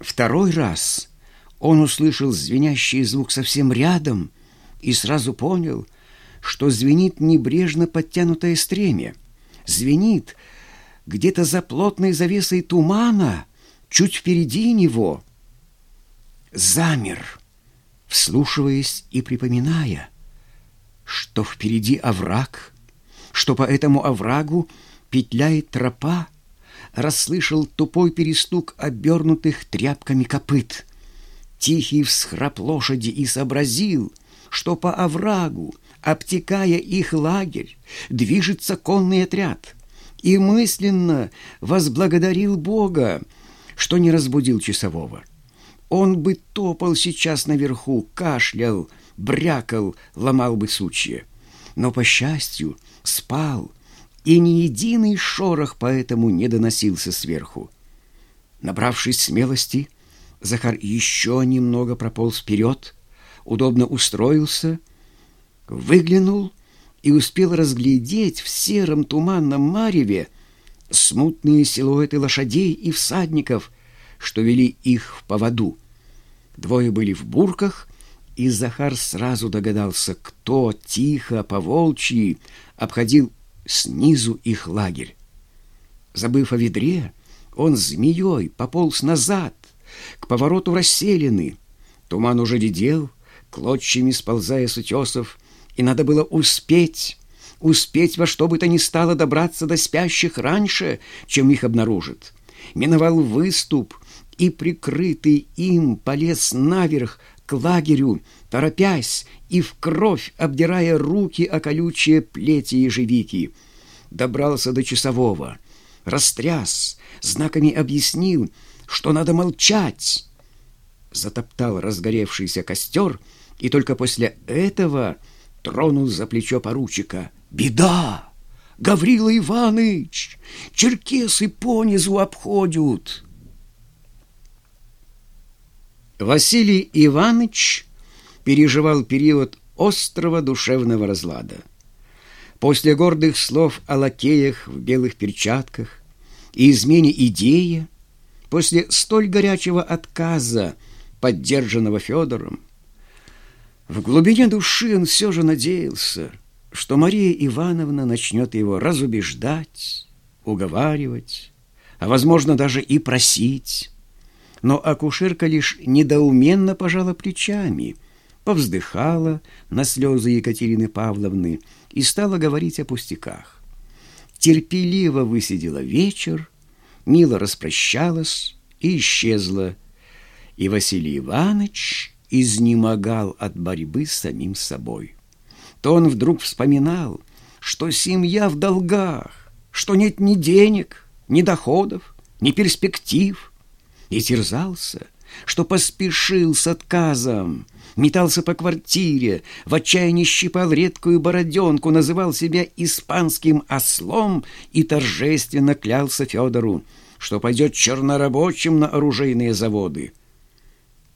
Второй раз он услышал звенящий звук совсем рядом и сразу понял, что звенит небрежно подтянутое стремя. Звенит где-то за плотной завесой тумана, чуть впереди него. Замер, вслушиваясь и припоминая, что впереди овраг, что по этому оврагу петляет тропа, расслышал тупой перестук обернутых тряпками копыт, тихий всхрап лошади и сообразил, что по оврагу, обтекая их лагерь, движется конный отряд, и мысленно возблагодарил Бога, что не разбудил часового. Он бы топал сейчас наверху, кашлял, брякал, ломал бы сучья. Но, по счастью, спал, и ни единый шорох поэтому не доносился сверху. Набравшись смелости, Захар еще немного прополз вперед, удобно устроился, выглянул и успел разглядеть в сером туманном мареве смутные силуэты лошадей и всадников, что вели их в поводу. Двое были в бурках, и Захар сразу догадался, кто тихо по волчьи обходил снизу их лагерь. Забыв о ведре, он змеей пополз назад, к повороту расселены. Туман уже дедел, клочьями сползая с утесов, и надо было успеть, успеть во что бы то ни стало добраться до спящих раньше, чем их обнаружат. Миновал выступ и, прикрытый им, полез наверх к лагерю, торопясь и в кровь обдирая руки о колючие плети ежевики. Добрался до часового, растряс, знаками объяснил, что надо молчать. Затоптал разгоревшийся костер и только после этого тронул за плечо поручика. «Беда! Гаврила Иваныч! Черкесы понизу обходят!» Василий Иванович переживал период острого душевного разлада. После гордых слов о лакеях в белых перчатках и измене идеи, после столь горячего отказа, поддержанного Федором, в глубине души он все же надеялся, что Мария Ивановна начнет его разубеждать, уговаривать, а, возможно, даже и просить. Но акушерка лишь недоуменно пожала плечами, повздыхала на слезы Екатерины Павловны и стала говорить о пустяках. Терпеливо высидела вечер, мило распрощалась и исчезла, и Василий Иванович изнемогал от борьбы с самим собой. То он вдруг вспоминал, что семья в долгах, что нет ни денег, ни доходов, ни перспектив, и терзался, что поспешил с отказом, метался по квартире, в отчаянии щипал редкую бороденку, называл себя испанским ослом и торжественно клялся Федору, что пойдет чернорабочим на оружейные заводы.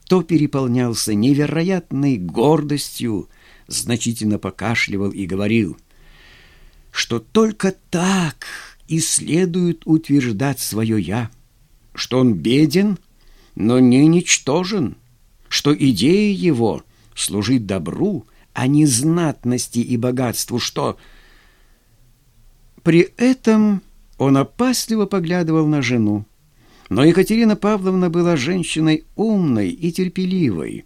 То переполнялся невероятной гордостью, значительно покашливал и говорил, что только так и следует утверждать свое «я» что он беден, но не ничтожен, что идея его служит добру, а не знатности и богатству, что... При этом он опасливо поглядывал на жену. Но Екатерина Павловна была женщиной умной и терпеливой,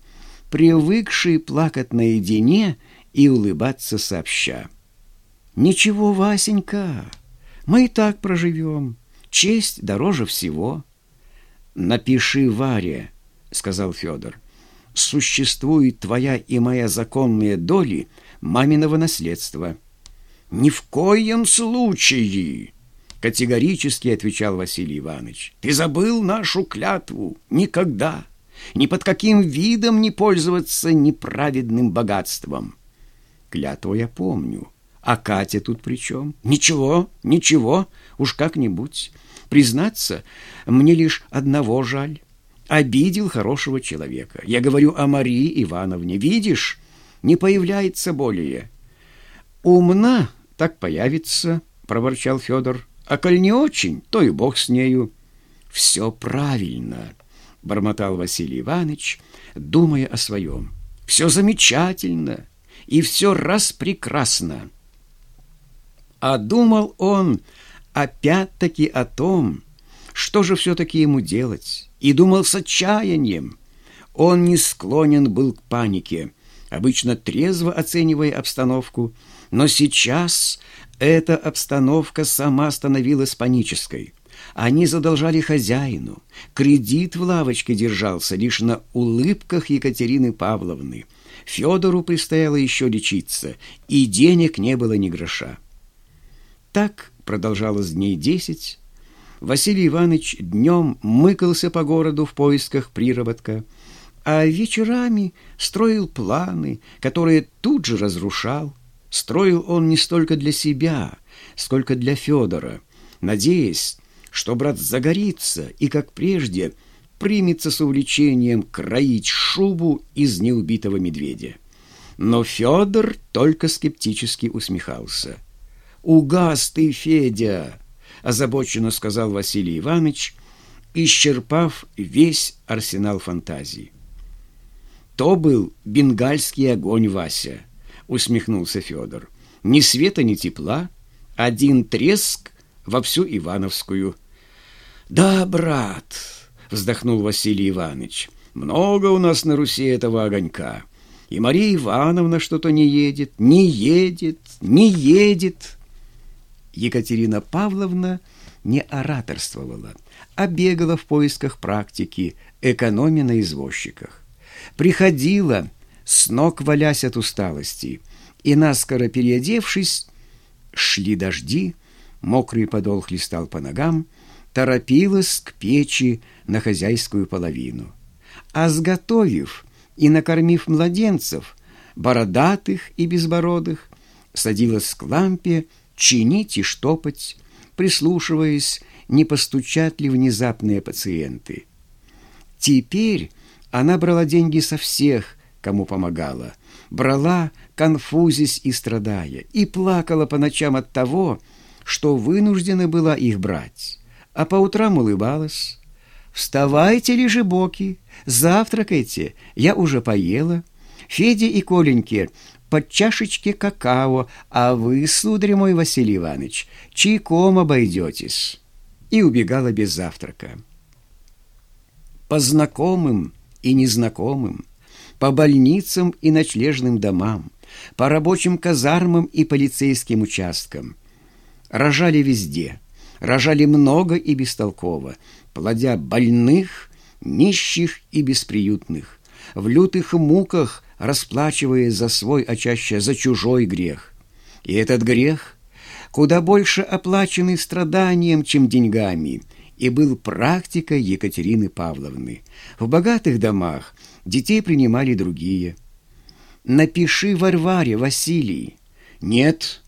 привыкшей плакать наедине и улыбаться сообща. «Ничего, Васенька, мы и так проживем. Честь дороже всего». «Напиши Варе», — сказал Федор. «Существует твоя и моя законные доли маминого наследства». «Ни в коем случае!» — категорически отвечал Василий Иванович. «Ты забыл нашу клятву? Никогда! Ни под каким видом не пользоваться неправедным богатством!» «Клятву я помню. А Катя тут при чем? Ничего, ничего, уж как-нибудь. Признаться, мне лишь одного жаль. Обидел хорошего человека. Я говорю о Марии Ивановне. Видишь, не появляется более. Умна, так появится, проворчал Федор. А коль не очень, то и бог с нею. Все правильно. — бормотал Василий Иванович, думая о своем. «Все замечательно, и все раз прекрасно». А думал он опять-таки о том, что же все-таки ему делать, и думал с отчаянием. Он не склонен был к панике, обычно трезво оценивая обстановку, но сейчас эта обстановка сама становилась панической. Они задолжали хозяину. Кредит в лавочке держался лишь на улыбках Екатерины Павловны. Федору предстояло еще лечиться, и денег не было ни гроша. Так продолжалось дней десять. Василий Иванович днем мыкался по городу в поисках приработка, а вечерами строил планы, которые тут же разрушал. Строил он не столько для себя, сколько для Федора, надеясь, что брат загорится и, как прежде, примется с увлечением кроить шубу из неубитого медведя. Но Федор только скептически усмехался. «Угас ты, Федя!» — озабоченно сказал Василий Иванович, исчерпав весь арсенал фантазий. «То был бенгальский огонь, Вася», — усмехнулся Федор. «Ни света, ни тепла, один треск во всю Ивановскую». «Да, брат», — вздохнул Василий Иванович, — «много у нас на Руси этого огонька. И Мария Ивановна что-то не едет, не едет, не едет». Екатерина Павловна не ораторствовала, а бегала в поисках практики, экономя на извозчиках. Приходила, с ног валясь от усталости, и, наскоро переодевшись, шли дожди, мокрый подол хлестал по ногам, торопилась к печи на хозяйскую половину. А сготовив и накормив младенцев, бородатых и безбородых, садилась к лампе чинить и штопать, прислушиваясь, не постучат ли внезапные пациенты. Теперь она брала деньги со всех, кому помогала, брала, конфузясь и страдая, и плакала по ночам от того, что вынуждена была их брать, а по утрам улыбалась. «Вставайте, лежебоки, завтракайте, я уже поела. Федя и Коленьке под чашечке какао, а вы, сударь мой Василий Иванович, чайком обойдетесь». И убегала без завтрака. По знакомым и незнакомым, по больницам и ночлежным домам, по рабочим казармам и полицейским участкам. Рожали везде, рожали много и бестолково, плодя больных, нищих и бесприютных, в лютых муках – расплачиваясь за свой, а чаще за чужой грех. И этот грех, куда больше оплаченный страданием, чем деньгами, и был практикой Екатерины Павловны. В богатых домах детей принимали другие. «Напиши Варваре, Василий». «Нет,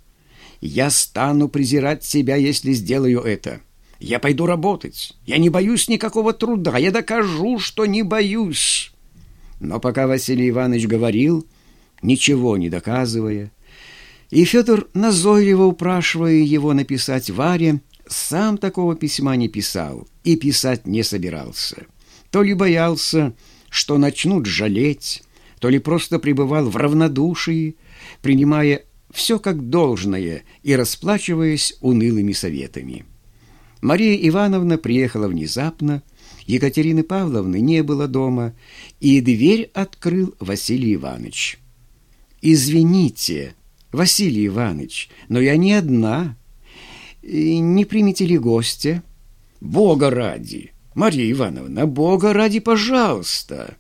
я стану презирать себя, если сделаю это. Я пойду работать. Я не боюсь никакого труда. Я докажу, что не боюсь». Но пока Василий Иванович говорил, ничего не доказывая, и Федор, назойливо упрашивая его написать Варе, сам такого письма не писал и писать не собирался. То ли боялся, что начнут жалеть, то ли просто пребывал в равнодушии, принимая все как должное и расплачиваясь унылыми советами. Мария Ивановна приехала внезапно, Екатерины Павловны не было дома, и дверь открыл Василий Иванович. «Извините, Василий Иванович, но я не одна. Не примите ли гостя?» «Бога ради! Мария Ивановна, Бога ради, пожалуйста!»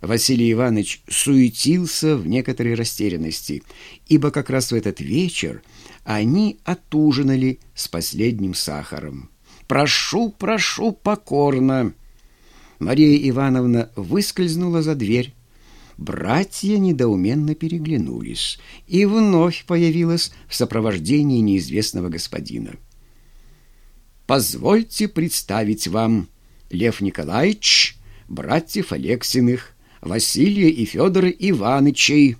Василий Иванович суетился в некоторой растерянности, ибо как раз в этот вечер они отужинали с последним сахаром. Прошу, прошу покорно!» Мария Ивановна выскользнула за дверь. Братья недоуменно переглянулись, и вновь появилась в сопровождении неизвестного господина. «Позвольте представить вам Лев Николаевич, братьев Алексиных, Василия и Федора Иванычей».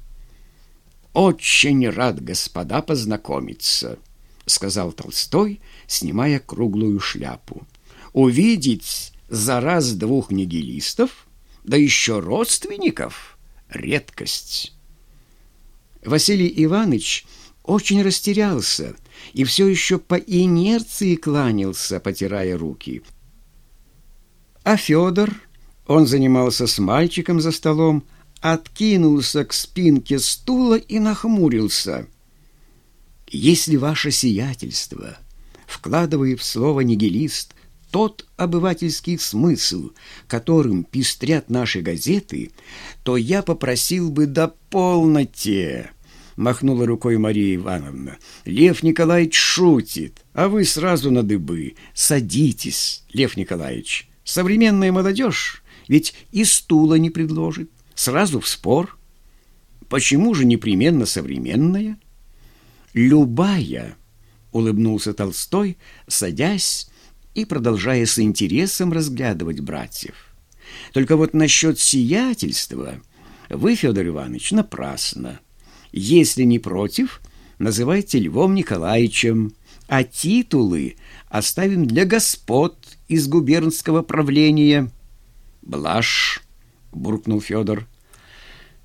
«Очень рад, господа, познакомиться», — сказал Толстой, снимая круглую шляпу. «Увидеть за раз двух нигилистов, да еще родственников — редкость. Василий Иванович очень растерялся и все еще по инерции кланялся, потирая руки. А Федор, он занимался с мальчиком за столом, откинулся к спинке стула и нахмурился. «Если ваше сиятельство, вкладывая в слово «нигилист», тот обывательский смысл, которым пестрят наши газеты, то я попросил бы до полноте махнула рукой Мария Ивановна. «Лев Николаевич шутит, а вы сразу на дыбы. Садитесь, Лев Николаевич. Современная молодежь ведь и стула не предложит. Сразу в спор. Почему же непременно современная?» «Любая», — улыбнулся Толстой, садясь и продолжая с интересом разглядывать братьев. «Только вот насчет сиятельства вы, Федор Иванович, напрасно». Если не против, называйте Львом Николаевичем, а титулы оставим для господ из губернского правления. Блажь, буркнул Федор.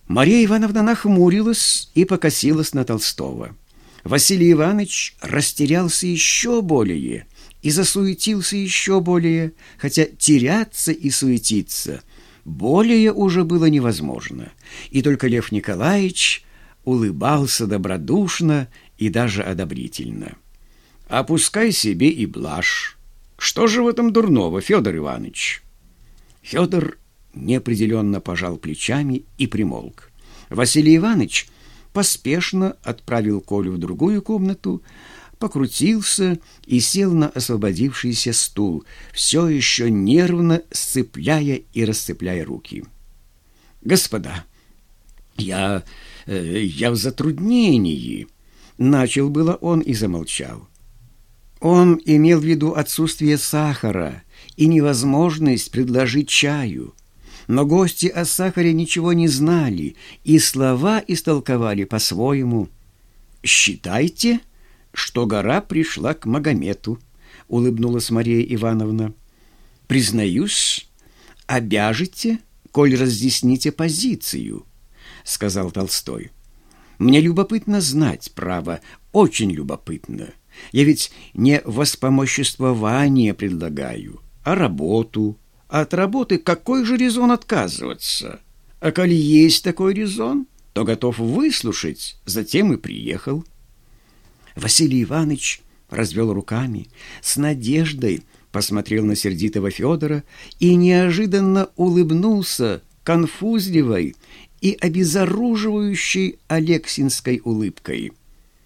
Мария Ивановна нахмурилась и покосилась на Толстого. Василий Иванович растерялся еще более и засуетился еще более, хотя теряться и суетиться более уже было невозможно. И только Лев Николаевич улыбался добродушно и даже одобрительно. «Опускай себе и блажь. Что же в этом дурного, Федор Иванович?» Федор неопределенно пожал плечами и примолк. Василий Иванович поспешно отправил Колю в другую комнату, покрутился и сел на освободившийся стул, все еще нервно сцепляя и расцепляя руки. «Господа, я Э, я в затруднении». Начал было он и замолчал. Он имел в виду отсутствие сахара и невозможность предложить чаю. Но гости о сахаре ничего не знали и слова истолковали по-своему. «Считайте, что гора пришла к Магомету», — улыбнулась Мария Ивановна. «Признаюсь, обяжете, коль разъясните позицию». — сказал Толстой. «Мне любопытно знать, право, очень любопытно. Я ведь не воспомоществование предлагаю, а работу. От работы какой же резон отказываться? А коли есть такой резон, то готов выслушать, затем и приехал». Василий Иванович развел руками, с надеждой посмотрел на сердитого Федора и неожиданно улыбнулся конфузливой и обезоруживающей Алексинской улыбкой –